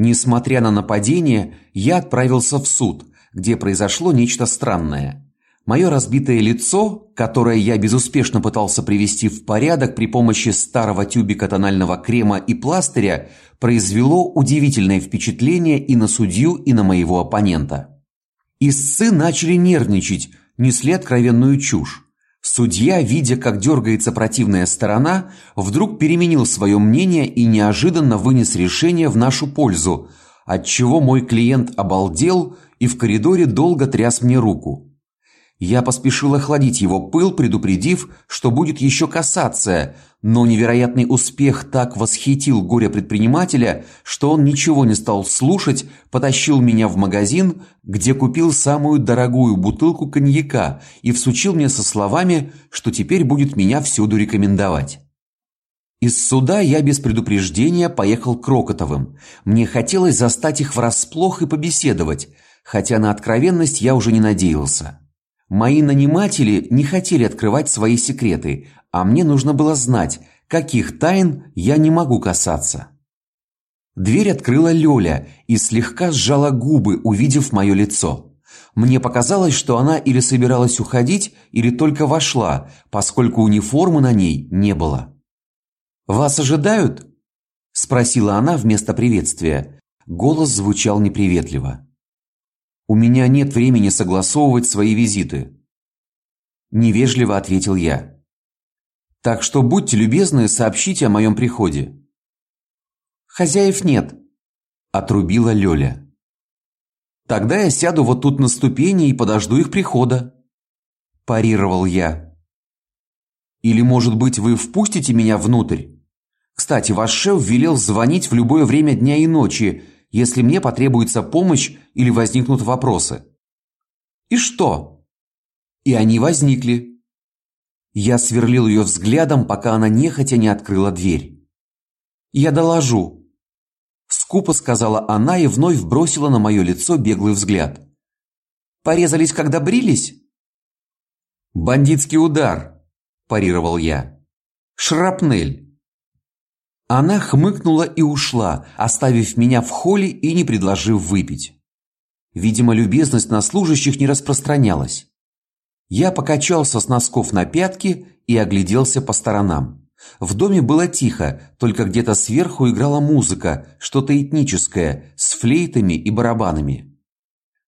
Несмотря на нападение, я отправился в суд, где произошло нечто странное. Мое разбитое лицо, которое я безуспешно пытался привести в порядок при помощи старого тюбика тонального крема и пластыря, произвело удивительное впечатление и на судью, и на моего оппонента. Истцы начали нервничать, несли откровенную чушь. Судья, видя, как дергается противная сторона, вдруг переменил свое мнение и неожиданно вынес решение в нашу пользу, от чего мой клиент обалдел и в коридоре долго тряс мне руку. Я поспешил охладить его пыл, предупредив, что будет еще кассация, но невероятный успех так восхитил горе-предпринимателя, что он ничего не стал слушать, потащил меня в магазин, где купил самую дорогую бутылку коньяка и всучил мне со словами, что теперь будет меня всюду рекомендовать. Из суда я без предупреждения поехал к Рокотовым. Мне хотелось застать их врасплох и побеседовать, хотя на откровенность я уже не надеялся. Мои наниматели не хотели открывать свои секреты, а мне нужно было знать, каких тайн я не могу касаться. Дверь открыла Лёля и слегка сжала губы, увидев мое лицо. Мне показалось, что она или собиралась уходить, или только вошла, поскольку униформы на ней не было. Вас ожидают? спросила она вместо приветствия. Голос звучал неприветливо. У меня нет времени согласовывать свои визиты. Невежливо ответил я. Так что будьте любезны, сообщите о моем приходе. Хозяев нет, отрубила Лёля. Тогда я сяду вот тут на ступени и подожду их прихода, парировал я. Или, может быть, вы впустите меня внутрь? Кстати, ваш шеф велел звонить в любое время дня и ночи, если мне потребуется помощь или возникнут вопросы. И что? И они возникли. Я сверлил ее взглядом, пока она нехотя не открыла дверь. Я доложу, скупо сказала она и вновь бросила на мое лицо беглый взгляд. Порезались, когда брились? Бандитский удар, парировал я. Шрапнель. Она хмыкнула и ушла, оставив меня в холле и не предложив выпить. Видимо, любезность на служащих не распространялась. Я покачался с носков на пятки и огляделся по сторонам. В доме было тихо, только где-то сверху играла музыка, что-то этническое, с флейтами и барабанами.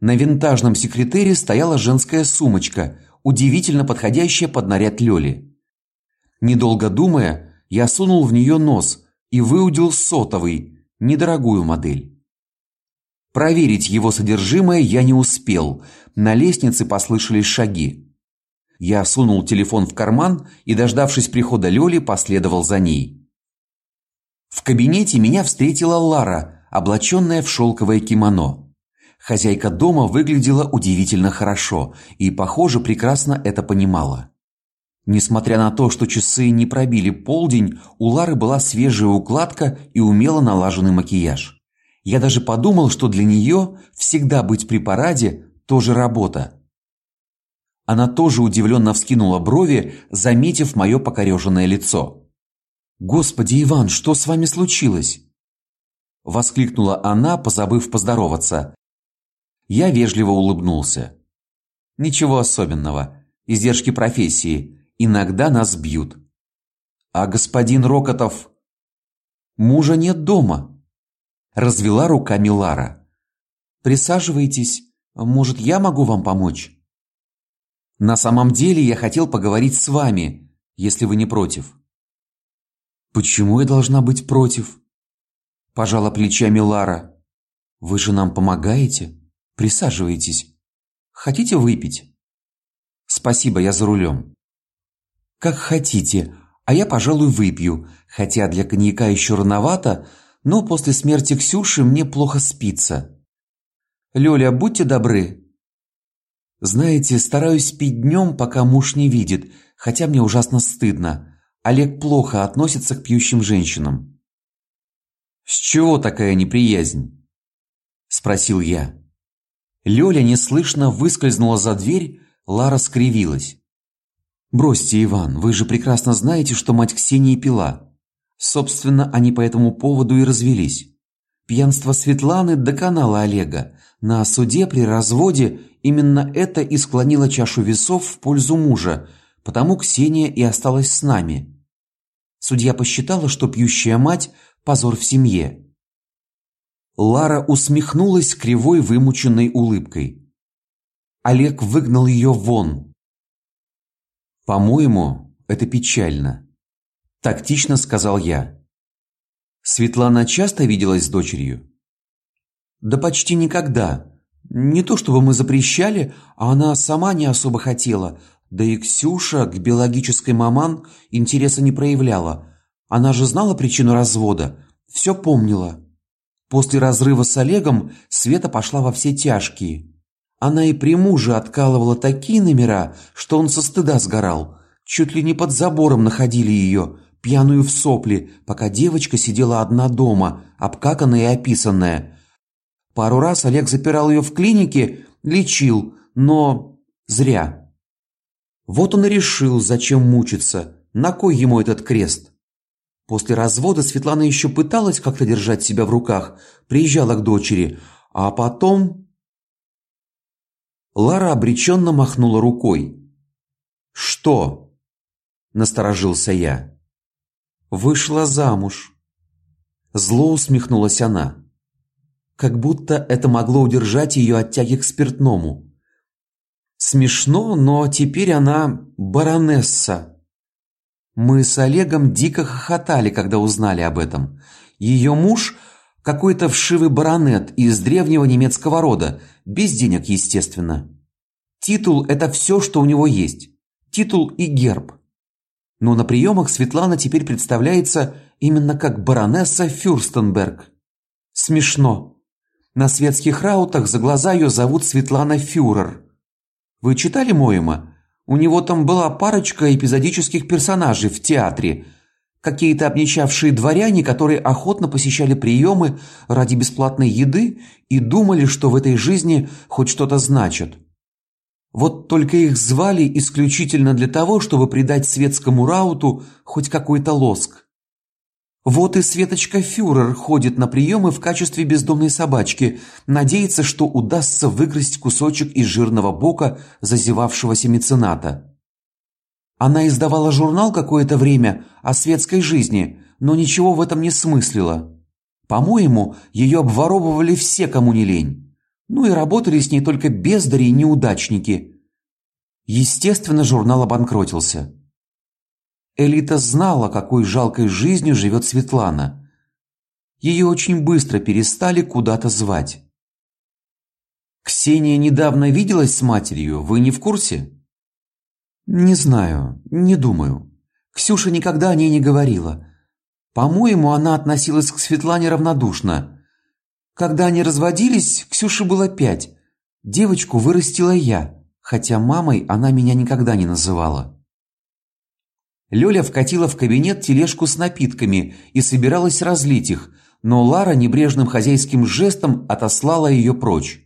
На винтажном секретере стояла женская сумочка, удивительно подходящая под наряд Лёли. Недолго думая, я сунул в нее нос, и выудил сотовый, недорогую модель. Проверить его содержимое я не успел. На лестнице послышались шаги. Я сунул телефон в карман и, дождавшись прихода Лёли, последовал за ней. В кабинете меня встретила Лара, облаченная в шелковое кимоно. Хозяйка дома выглядела удивительно хорошо и, похоже, прекрасно это понимала. Несмотря на то, что часы не пробили полдень, у Лары была свежая укладка и умело налаженный макияж. Я даже подумал, что для нее всегда быть при параде тоже работа. Она тоже удивленно вскинула брови, заметив мое покореженное лицо. Господи, Иван, что с вами случилось? воскликнула она, позабыв поздороваться. Я вежливо улыбнулся. Ничего особенного. Издержки профессии. Иногда нас бьют. А господин Рокотов мужа нет дома. Развела руками Лара. Присаживайтесь, может, я могу вам помочь? На самом деле я хотел поговорить с вами, если вы не против. Почему я должна быть против? пожала плечами Лара. Вы же нам помогаете. Присаживайтесь. Хотите выпить? Спасибо, я за рулем. Как хотите, а я, пожалуй, выпью, хотя для коньяка еще рановато, но после смерти Ксюши мне плохо спится. Лёля, будьте добры. Знаете, стараюсь пить днем, пока муж не видит, хотя мне ужасно стыдно. Олег плохо относится к пьющим женщинам. С чего такая неприязнь? спросил я. Лёля неслышно выскользнула за дверь, Лара скривилась. Бросьте, Иван, вы же прекрасно знаете, что мать Ксении пила. Собственно, они по этому поводу и развелись. Пьянство Светланы доконало Олега. На суде при разводе именно это и склонило чашу весов в пользу мужа, потому Ксения и осталась с нами. Судья посчитала, что пьющая мать позор в семье. Лара усмехнулась кривой вымученной улыбкой. Олег выгнал ее вон. По-моему, это печально, тактично сказал я. Светлана часто виделась с дочерью? Да почти никогда. Не то чтобы мы запрещали, а она сама не особо хотела. Да и Ксюша к биологической маман интереса не проявляла. Она же знала причину развода, все помнила. После разрыва с Олегом Света пошла во все тяжкие. Она и при муже откалывала такие номера, что он со стыда сгорал. Чуть ли не под забором находили ее, пьяную в сопли, пока девочка сидела одна дома, обкаканная и описанная. Пару раз Олег запирал ее в клинике, лечил, но зря. Вот он и решил, зачем мучиться, на кой ему этот крест. После развода Светлана еще пыталась как-то держать себя в руках, приезжала к дочери, а потом Лара обреченно махнула рукой. Что? насторожился я. Вышла замуж. Зло усмехнулась она. Как будто это могло удержать ее от тяги к спиртному. Смешно, но теперь она баронесса. Мы с Олегом дико хохотали, когда узнали об этом. Ее муж какой-то вшивый баронет из древнего немецкого рода, без денег, естественно. Титул это все, что у него есть. Титул и герб но на приемах Светлана теперь представляется именно как баронесса Фюрстенберг. Смешно. На светских раутах за глаза ее зовут Светлана Фюрер. Вы читали Моема? У него там была парочка эпизодических персонажей в театре. Какие-то обнищавшие дворяне, которые охотно посещали приемы ради бесплатной еды и думали, что в этой жизни хоть что-то значит. Вот только их звали исключительно для того, чтобы придать светскому рауту хоть какой-то лоск. Вот и Светочка Фюрер ходит на приемы в качестве бездомной собачки, надеется, что удастся выгрызть кусочек из жирного бока зазевавшегося мецената. Она издавала журнал какое-то время о светской жизни, но ничего в этом не смыслила. По-моему, ее обворовывали все, кому не лень. Ну и работали с ней только бездари и неудачники. Естественно, журнал обанкротился. Элита знала, какой жалкой жизнью живет Светлана. Ее очень быстро перестали куда-то звать. Ксения недавно виделась с матерью, вы не в курсе? Не знаю, не думаю. Ксюша никогда о ней не говорила. По-моему, она относилась к Светлане равнодушно. Когда они разводились, Ксюше было пять. Девочку вырастила я, хотя мамой она меня никогда не называла. Лёля вкатила в кабинет тележку с напитками и собиралась разлить их, но Лара небрежным хозяйским жестом отослала её прочь.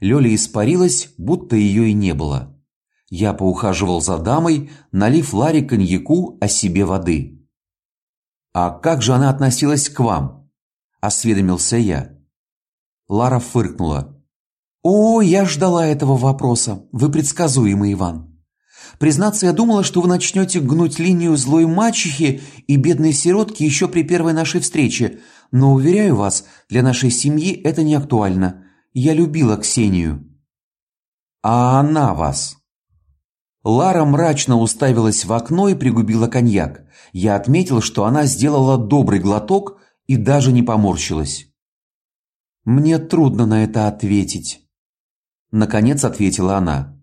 Лёля испарилась, будто её и не было. Я поухаживал за дамой, налив Ларе коньяку, а себе воды. А как же она относилась к вам? осведомился я. Лара фыркнула. О, я ждала этого вопроса. Вы предсказуемый, Иван. Признаться, я думала, что вы начнете гнуть линию злой мачехи и бедной сиротки еще при первой нашей встрече, но уверяю вас, для нашей семьи это не актуально. Я любила Ксению. А она вас? Лара мрачно уставилась в окно и пригубила коньяк. Я отметил, что она сделала добрый глоток и даже не поморщилась. Мне трудно на это ответить, наконец ответила она.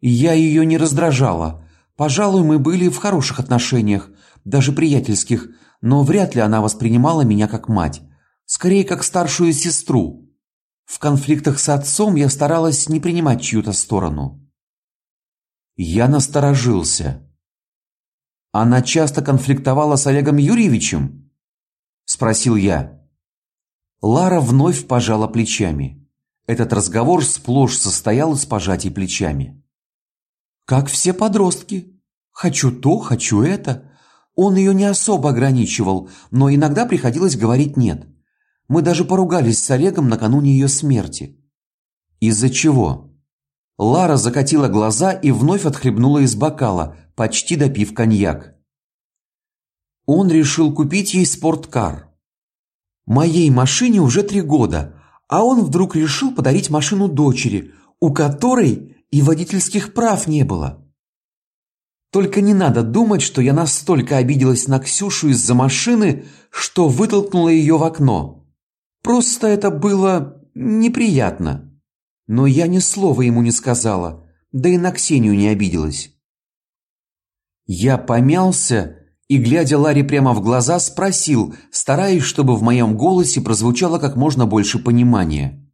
Я ее не раздражала. Пожалуй, мы были в хороших отношениях, даже приятельских, но вряд ли она воспринимала меня как мать, скорее как старшую сестру. В конфликтах с отцом я старалась не принимать чью-то сторону. Я насторожился. Она часто конфликтовала с Олегом Юрьевичем? спросил я. Лара вновь пожала плечами. Этот разговор сплошь состоял из пожатий плечами. Как все подростки. Хочу то, хочу это. Он ее не особо ограничивал, но иногда приходилось говорить нет. Мы даже поругались с Олегом накануне ее смерти. Из-за чего? Лара закатила глаза и вновь отхлебнула из бокала, почти допив коньяк. Он решил купить ей спорткар. Моей машине уже три года, а он вдруг решил подарить машину дочери, у которой и водительских прав не было. Только не надо думать, что я настолько обиделась на Ксюшу из-за машины, что вытолкнула ее в окно. Просто это было неприятно. Но я ни слова ему не сказала, да и на Ксению не обиделась. Я помялся и, глядя Ларе прямо в глаза, спросил, стараясь, чтобы в моем голосе прозвучало как можно больше понимания.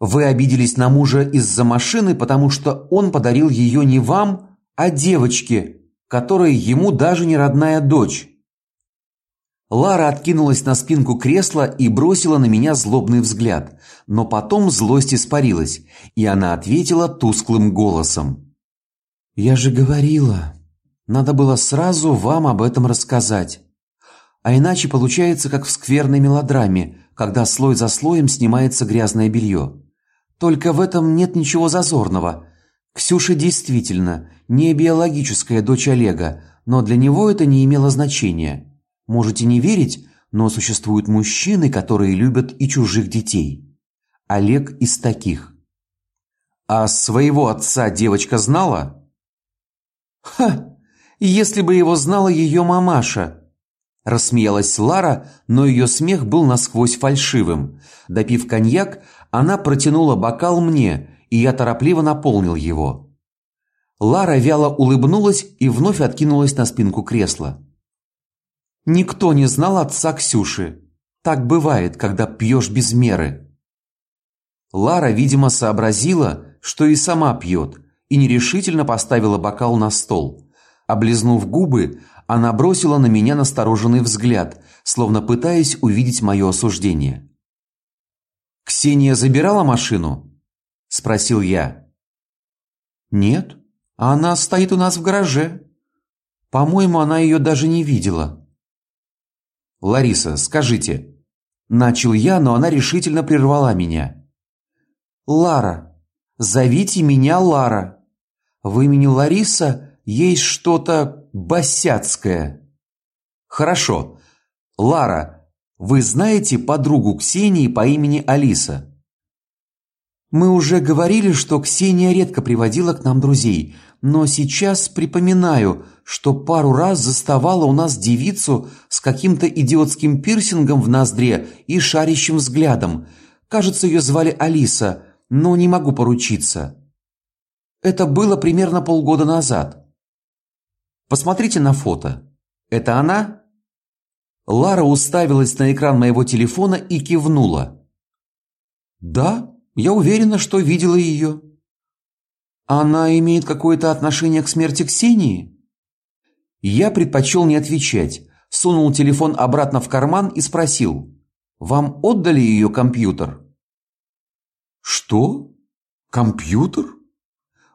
Вы обиделись на мужа из-за машины, потому что он подарил ее не вам, а девочке, которая ему даже не родная дочь. Лара откинулась на спинку кресла и бросила на меня злобный взгляд, но потом злость испарилась, и она ответила тусклым голосом: "Я же говорила, надо было сразу вам об этом рассказать. А иначе получается, как в скверной мелодраме, когда слой за слоем снимается грязное белье. Только в этом нет ничего зазорного. Ксюша действительно не биологическая дочь Олега, но для него это не имело значения. Можете не верить, но существуют мужчины, которые любят и чужих детей. Олег из таких. А своего отца девочка знала? Ха, если бы его знала ее мамаша. Рассмеялась Лара, но ее смех был насквозь фальшивым. Допив коньяк, она протянула бокал мне, и я торопливо наполнил его. Лара вяло улыбнулась и вновь откинулась на спинку кресла. Никто не знал отца Ксюши. Так бывает, когда пьешь без меры. Лара, видимо, сообразила, что и сама пьет, и нерешительно поставила бокал на стол. Облизнув губы, она бросила на меня настороженный взгляд, словно пытаясь увидеть мое осуждение. Ксения забирала машину? спросил я. Нет, она стоит у нас в гараже. По-моему, она ее даже не видела. Лариса, скажите, начал я, но она решительно прервала меня. Лара, зовите меня Лара. В имени Лариса есть что-то босяцкое. Хорошо. Лара, вы знаете подругу Ксении по имени Алиса? Мы уже говорили, что Ксения редко приводила к нам друзей, но сейчас припоминаю, что пару раз заставала у нас девицу с каким-то идиотским пирсингом в ноздре и шарящим взглядом. Кажется, ее звали Алиса, но не могу поручиться. Это было примерно полгода назад. Посмотрите на фото. Это она? Лара уставилась на экран моего телефона и кивнула. Да, я уверена, что видела ее. Она имеет какое-то отношение к смерти Ксении? Я предпочел не отвечать, сунул телефон обратно в карман и спросил: "Вам отдали ее компьютер?" "Что? Компьютер?"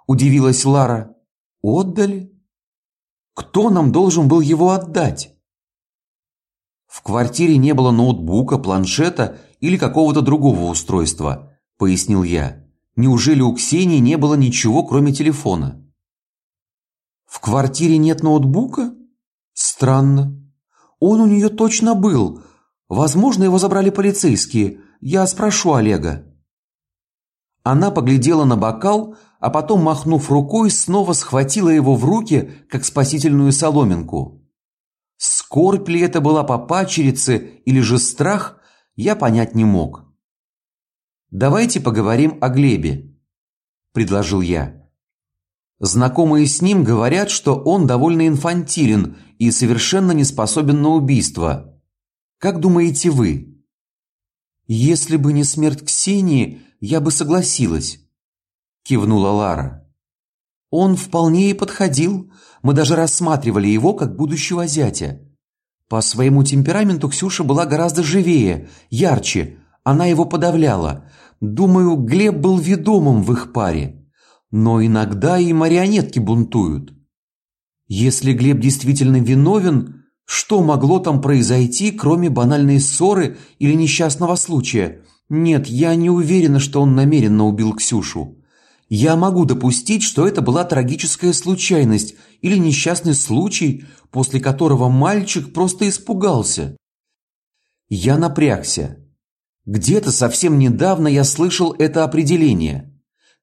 удивилась Лара. "Отдали? Кто нам должен был его отдать? В квартире не было ноутбука, планшета или какого-то другого устройства, пояснил я. Неужели у Ксении не было ничего, кроме телефона? В квартире нет ноутбука? Странно. Он у нее точно был. Возможно, его забрали полицейские. Я спрошу Олега. Она поглядела на бокал, а потом, махнув рукой, снова схватила его в руки, как спасительную соломинку. Скорбь ли это была по пачерице или же страх, я понять не мог. Давайте поговорим о Глебе, предложил я. Знакомые с ним говорят, что он довольно инфантилен и совершенно не способен на убийство. Как думаете вы? Если бы не смерть Ксении, я бы согласилась кивнула Лара. Он вполне и подходил. Мы даже рассматривали его как будущего зятя. По своему темпераменту Ксюша была гораздо живее, ярче. Она его подавляла. Думаю, Глеб был ведомым в их паре. Но иногда и марионетки бунтуют. Если Глеб действительно виновен, Что могло там произойти, кроме банальной ссоры или несчастного случая? Нет, я не уверена, что он намеренно убил Ксюшу. Я могу допустить, что это была трагическая случайность или несчастный случай, после которого мальчик просто испугался. Я напрягся. Где-то совсем недавно я слышал это определение.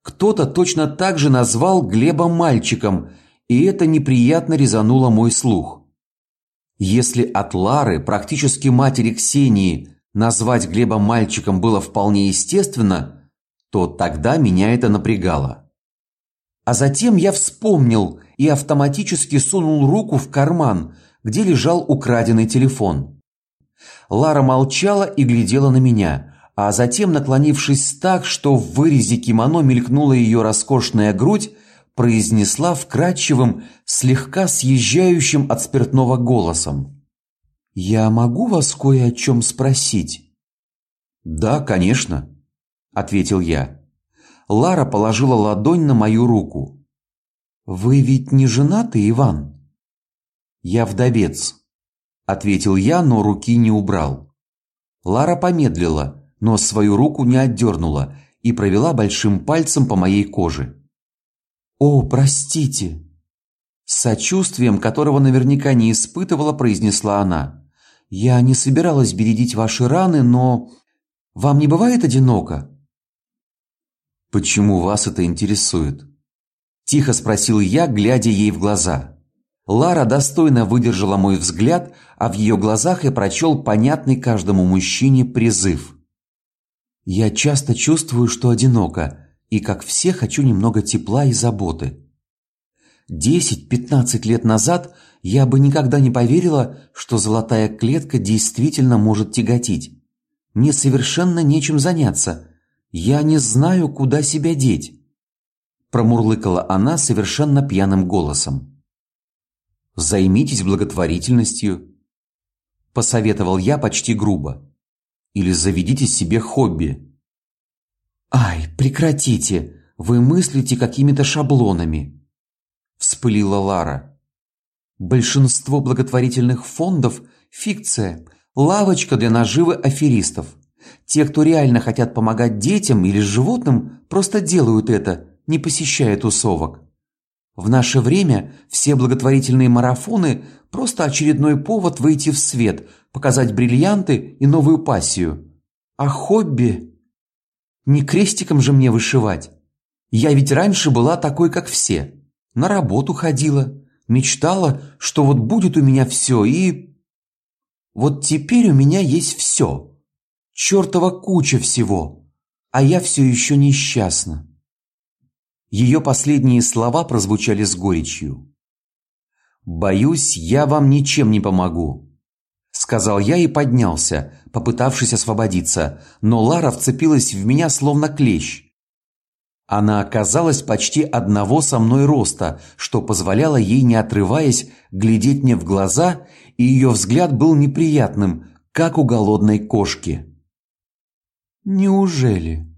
Кто-то точно так же назвал Глеба мальчиком, и это неприятно резануло мой слух. Если от Лары, практически матери Ксении, назвать Глеба мальчиком было вполне естественно, то тогда меня это напрягало. А затем я вспомнил и автоматически сунул руку в карман, где лежал украденный телефон. Лара молчала и глядела на меня, а затем, наклонившись так, что в вырезе кимоно мелькнула ее роскошная грудь, произнесла вкрадчивым, слегка съезжающим от спиртного голосом: "Я могу вас кое о чем спросить?" "Да, конечно", ответил я. Лара положила ладонь на мою руку. "Вы ведь не женаты, Иван?" "Я вдовец", ответил я, но руки не убрал. Лара помедлила, но свою руку не отдернула и провела большим пальцем по моей коже. О, простите, с сочувствием, которого наверняка не испытывала, произнесла она. Я не собиралась бередить ваши раны, но вам не бывает одиноко? Почему вас это интересует? тихо спросил я, глядя ей в глаза. Лара достойно выдержала мой взгляд, а в ее глазах я прочел понятный каждому мужчине призыв. Я часто чувствую, что одиноко, и, как все, хочу немного тепла и заботы. Десять-пятнадцать лет назад я бы никогда не поверила, что золотая клетка действительно может тяготить. Мне совершенно нечем заняться. Я не знаю, куда себя деть. Промурлыкала она совершенно пьяным голосом. Займитесь благотворительностью, посоветовал я почти грубо. Или заведите себе хобби. Ай, прекратите. Вы мыслите какими-то шаблонами, вспылила Лара. Большинство благотворительных фондов фикция, лавочка для наживы аферистов. Те, кто реально хотят помогать детям или животным, просто делают это, не посещая тусовок. В наше время все благотворительные марафоны просто очередной повод выйти в свет, показать бриллианты и новую пассию. А хобби не крестиком же мне вышивать. Я ведь раньше была такой, как все. На работу ходила, мечтала, что вот будет у меня все и вот теперь у меня есть все. Чёртова куча всего, а я все еще несчастна. Ее последние слова прозвучали с горечью. Боюсь, я вам ничем не помогу сказал я и поднялся, попытавшись освободиться, но Лара вцепилась в меня словно клещ. Она оказалась почти одного со мной роста, что позволяло ей не отрываясь глядеть мне в глаза, и ее взгляд был неприятным, как у голодной кошки. Неужели?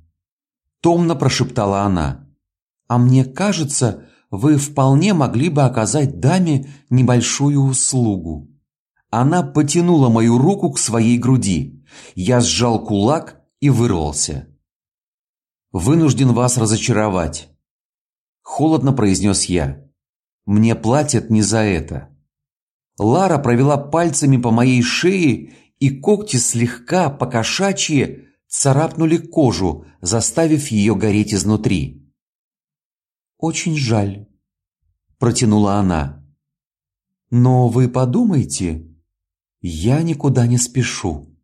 томно прошептала она. А мне кажется, вы вполне могли бы оказать даме небольшую услугу. Она потянула мою руку к своей груди. Я сжал кулак и вырвался. Вынужден вас разочаровать, холодно произнес я. Мне платят не за это. Лара провела пальцами по моей шее, и когти слегка покошачьи царапнули кожу, заставив ее гореть изнутри. Очень жаль, протянула она. Но вы подумайте, я никуда не спешу.